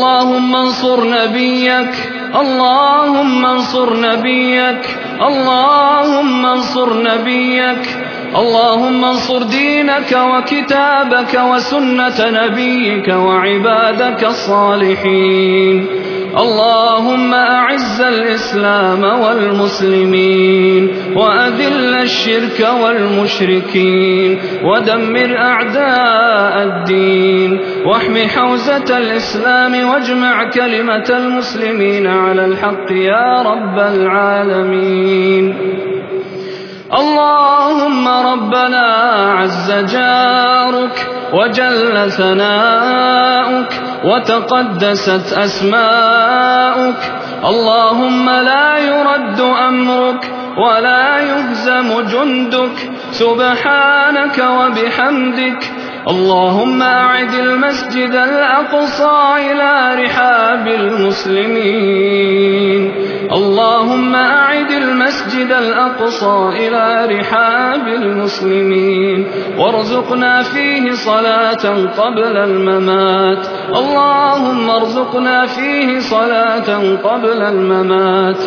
اللهم انصر نبيك. اللهم انصر نبيك. اللهم انصر نبيك. اللهم انصر دينك وكتابك وسنة نبيك وعبادك الصالحين. اللهم أعز الإسلام والمسلمين وأذل الشرك والمشركين ودمر أعداء الدين. واحم حوزة الإسلام واجمع كلمة المسلمين على الحق يا رب العالمين. اللهم ربنا عز جارك وجل ثناؤك وتقدست أسماؤك اللهم لا يرد أمرك ولا يهزم جندك سبحانك وبحمدك اللهم أعد المسجد الأقصى إلى رحاب المسلمين. اللهم أعد المسجد الأقصى إلى رحاب المسلمين. وارزقنا فيه صلاة قبل الممات. اللهم ارزقنا فيه صلاة قبل الممات.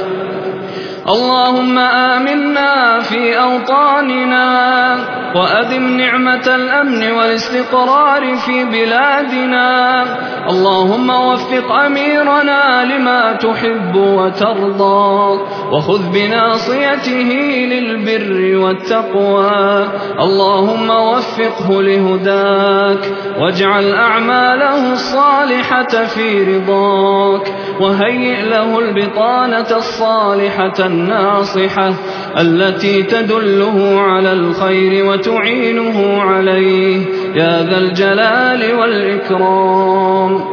اللهم آمنا في أوطاننا وأدم نعمة الأمن والاستقرار في بلادنا. اللهم وفق أميرنا لما تحب وترضى وخذ بناصيته للبر والتقوى. اللهم وفقه لهداك واجعل أعماله الصالحة في رضاك وهيئ له البطانة الصالحة الناصحة التي تدله على الخير وتعينه عليه. يا ذا الجلال والإكرام.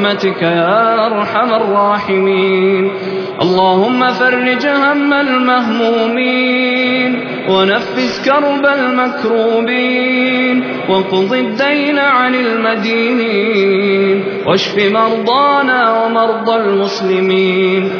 يا أرحم الراحمين. اللهم فرج هم المهمومين ونفس كرب المكروبين وقض الدين عن المدينين واشف مرضانا ومرضى المسلمين.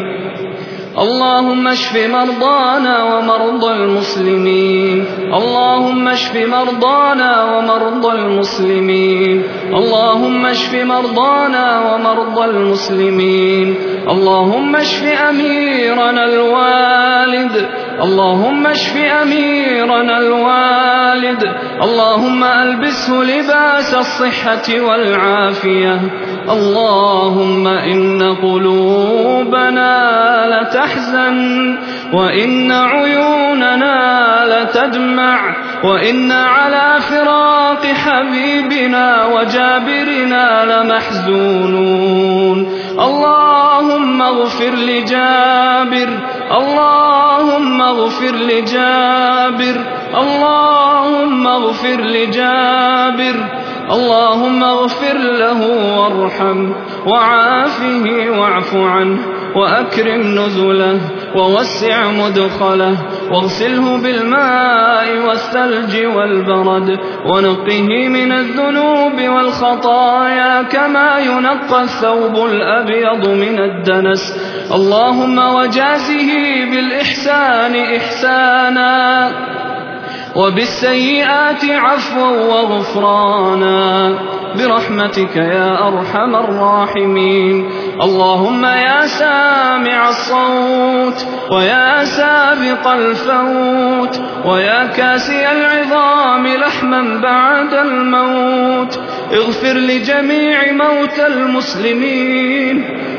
اللهم اشف مرضانا ومرضى المسلمين. اللهم اشف مرضانا ومرضى المسلمين. اللهم اشف مرضانا ومرضى المسلمين. اللهم اشف أميرنا الوالد. اللهم اشف أميرنا الوالد. اللهم ألبسه لباس الصحة والعافية. اللهم إن قلوبنا لتحزن وإن عيوننا لتدمع وإن على فراق حبيبنا وجابرنا لمحزونون. اللهم اغفر لجابر اللهم اغفر لجابر اللهم اغفر لجابر اللهم اغفر له وارحمه وعافه واعف عنه. وأكرم نزله ووسع مدخله واغسله بالماء والثلج والبرد ونقه من الذنوب والخطايا كما ينقى الثوب الأبيض من الدنس. اللهم وجازه بالإحسان إحسانا. وبالسيئات عفوا وغفرانا. برحمتك يا أرحم الراحمين. اللهم يا سامع الصوت ويا سابق الفوت ويا كاسي العظام لحما بعد الموت. اغفر لجميع موتى المسلمين.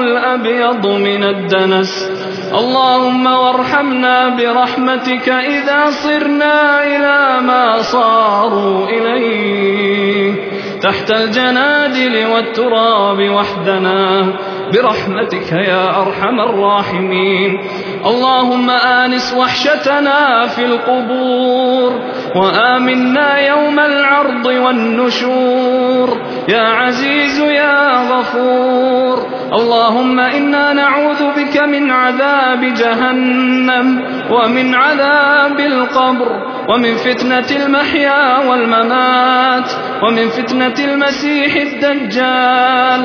الأبيض من الدنس. اللهم وارحمنا برحمتك إذا صرنا إلى ما صاروا إليه. تحت الجنادل والتراب وحدنا برحمتك يا أرحم الراحمين. اللهم آنس وحشتنا في القبور وآمنا يوم العرض والنشور. يا عزيز يا غفور اللهم إنا نعوذ بك من عذاب جهنم ومن عذاب القبر ومن فتنة المحيا والممات ومن فتنة المسيح الدجال.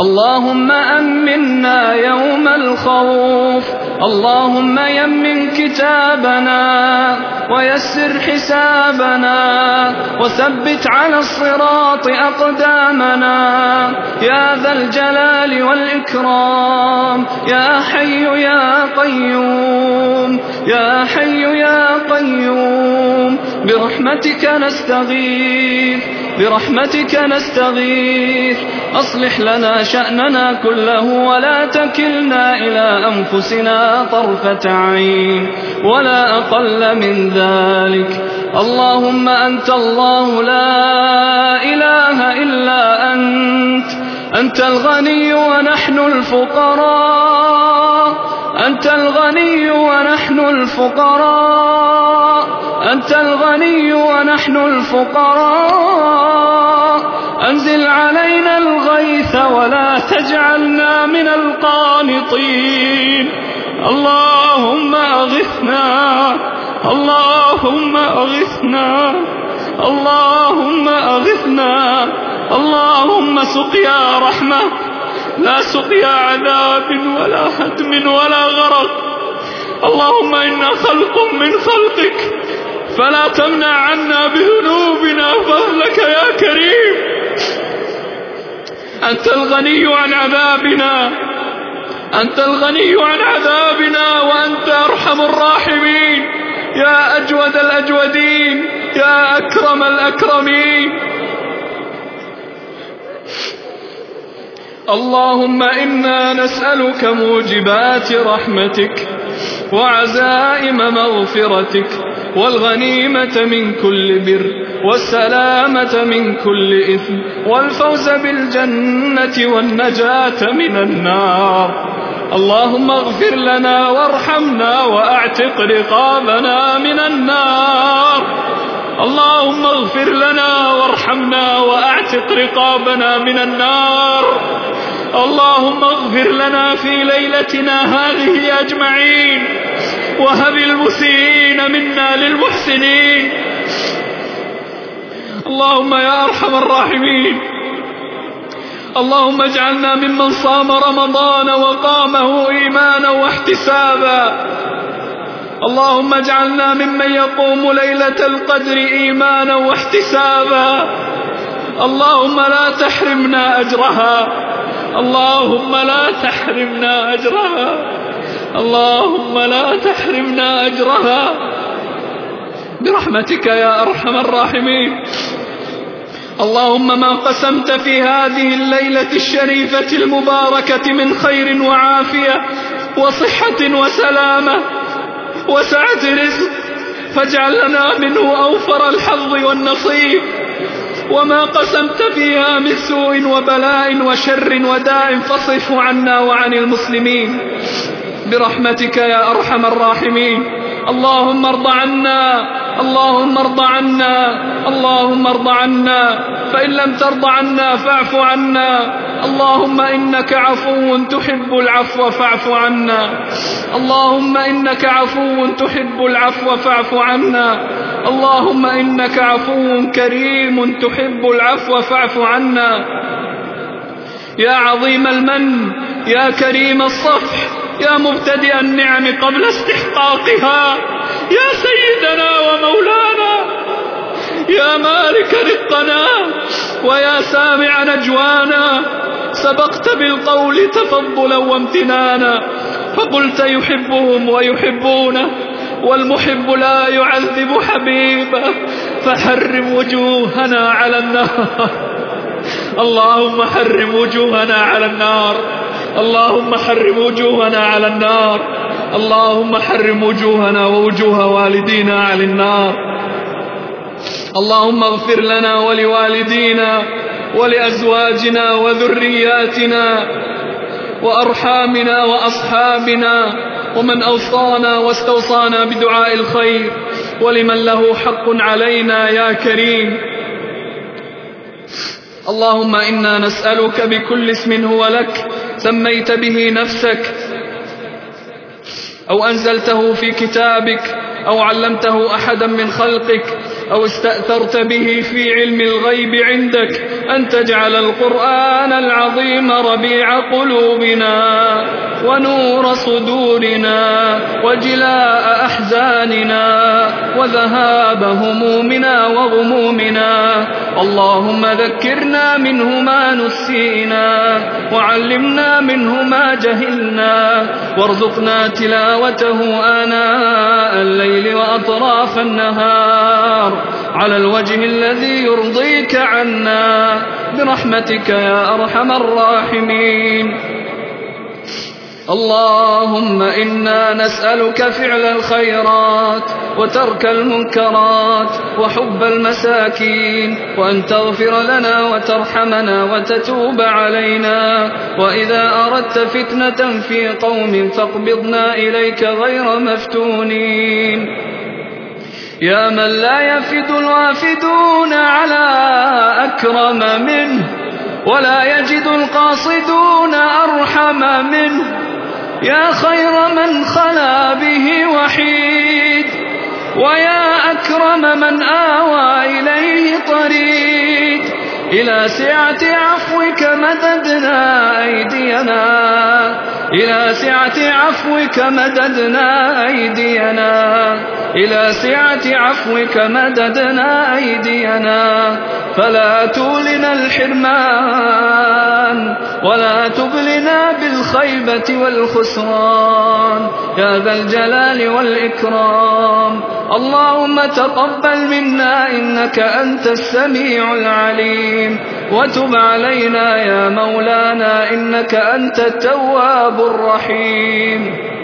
اللهم أمنا يوم الخوف. اللهم يمن كتابنا ويسر حسابنا وثبت على الصراط أقدامنا. يا ذا الجلال والإكرام. يا حي يا قيوم. يا حي يا قيوم. برحمتك نستغيث. برحمتك نستغيث. أصلح لنا شأننا كله ولا تكلنا إلى أنفسنا طرفة عين ولا أقل من ذلك. اللهم أنت الله لا إله إلا أنت. أنت الغني ونحن الفقراء. أنت الغني ونحن الفقراء. أنت الغني ونحن الفقراء. أنزل علينا الغيث ولا تجعلنا من القانطين. اللهم أغثنا. اللهم أغثنا. اللهم أغثنا. اللهم سقيا رحمة. لا سقيا عذاب ولا هدم ولا غرق. اللهم إنا خلق من خلقك فلا تمنع عنا بذنوبنا فضلك يا كريم. أنت الغني عن عذابنا أنت الغني عن عذابنا وأنت أرحم الراحمين. يا أجود الأجودين يا أكرم الأكرمين. اللهم إنا نسألك موجبات رحمتك وعزائم مغفرتك والغنيمة من كل بر والسلامة من كل إثم والفوز بالجنة والنجاة من النار. اللهم اغفر لنا وارحمنا وأعتق رقابنا من النار. اللهم اغفر لنا وارحمنا وأعتق رقابنا من النار. اللهم اغفر لنا في ليلتنا هذه أجمعين. وهب المسيئين منا للمحسنين. اللهم يا أرحم الراحمين. اللهم اجعلنا ممن صام رمضان وقامه إيمانا واحتسابا. اللهم اجعلنا ممن يقوم ليلة القدر إيمانا واحتسابا. اللهم لا تحرمنا أجرها. اللهم لا تحرمنا أجرها. اللهم لا تحرمنا أجرها. برحمتك يا أرحم الراحمين. اللهم ما قسمت في هذه الليلة الشريفة المباركة من خير وعافية وصحة وسلامة. وسعة رزق فاجعل لنا منه أوفر الحظ والنصيب. وما قسمت فيها من سوء وبلاء وشر وداء فاصرفه عنا وعن المسلمين. برحمتك يا أرحم الراحمين. اللهم ارض عنا اللهم ارض عنا اللهم ارض عنا. فإن لم ترض عنا فاعف عنا. اللهم إنك عفو تحب العفو فاعف عنا. اللهم إنك عفو تحب العفو فاعف عنا. اللهم إنك عفو كريم تحب العفو فاعف عنا. يا عظيم المن يا كريم الصفح يا مبتدئ النعم قبل استحقاقها. يا سيدنا ومولانا يا مالك رقنا ويا سامع نجوانا. سبقت بالقول تفضلا وامتنانا فقلت يحبهم ويحبونه والمحب لا يعذب حبيبه فحرم وجوهنا على النار اللهم حرم وجوهنا على النار اللهم حرم وجوهنا على النار اللهم حرم وجوهنا ووجوه والدينا على النار اللهم اغفر لنا ولوالدينا ولأزواجنا وذرياتنا وأرحامنا وأصحابنا ومن أوصانا واستوصانا بدعاء الخير ولمن له حق علينا يا كريم. اللهم إنا نسألك بكل اسم هو لك سميت به نفسك أو أنزلته في كتابك أو علمته أحدا من خلقك أو استأثرت به في علم الغيب عندك أن تجعل القرآن العظيم ربيع قلوبنا ونور صدورنا وجلاء أحزاننا وذهاب همومنا وغمومنا اللهم ذكرنا منه ما نسينا وعلمنا منه ما جهلنا. وارزقنا تلاوته آناء الليل وأطراف النهار. على الوجه الذي يرضيك عنا. برحمتك يا أرحم الراحمين. اللهم إنا نسألك فعل الخيرات وترك المنكرات وحب المساكين وأن تغفر لنا وترحمنا وتتوب علينا وإذا أردت فتنة في قوم فاقبضنا إليك غير مفتونين يا من لا يفد الوافدون على أكرم منه ولا يجد القاصدون أرحم منه يا خير من خلا به وحيد ويا أكرم من آوى إليه طريد. إلى سعة عفوك مددنا أيدينا إلى سعة عفوك مددنا أيدينا. إلى سعة عفوك مددنا أيدينا. فلا تولنا الحرمان ولا تبلنا بالخيبة والخسران. يا ذا الجلال والإكرام. اللهم تقبل منا إنك أنت السميع العليم. وتب علينا يا مولانا إنك أنت التواب الرحيم.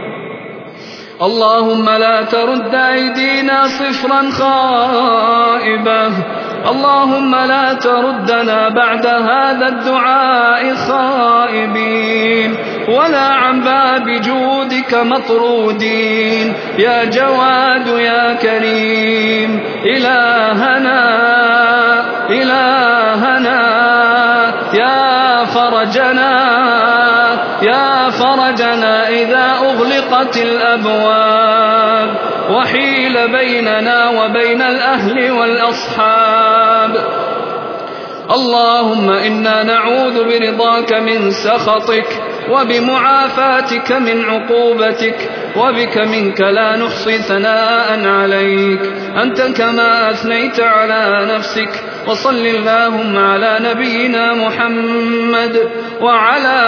اللهم لا ترد أيدينا صفرا خائبة اللهم لا تردنا بعد هذا الدعاء خائبين. ولا عن باب جودك مطرودين. يا جواد يا كريم إلهنا إلهنا. يا فرجنا يا فرجنا إذا أغلقت الأبواب وحيل بيننا وبين الأهل والأصحاب. اللهم إنا نعوذ برضاك من سخطك وبمعافاتك من عقوبتك وبك منك لا نحصي ثناء عليك. أنت كما أثنيت على نفسك وصل اللهم على نبينا محمد وعلى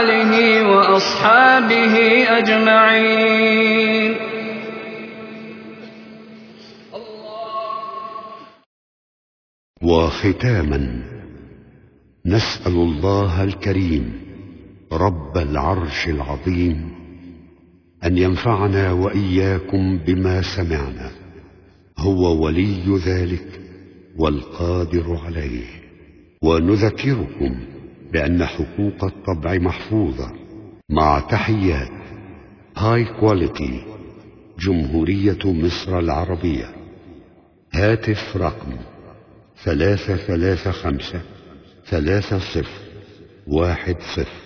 آله وأصحابه أجمعين. وختاما نسأل الله الكريم رب العرش العظيم أن ينفعنا وإياكم بما سمعنا. هو ولي ذلك والقادر عليه. ونذكركم بأن حقوق الطبع محفوظة مع تحيات هاي كواليتي جمهورية مصر العربية. هاتف رقم ثلاثة ثلاثة خمسة ثلاثة صفر واحد صفر.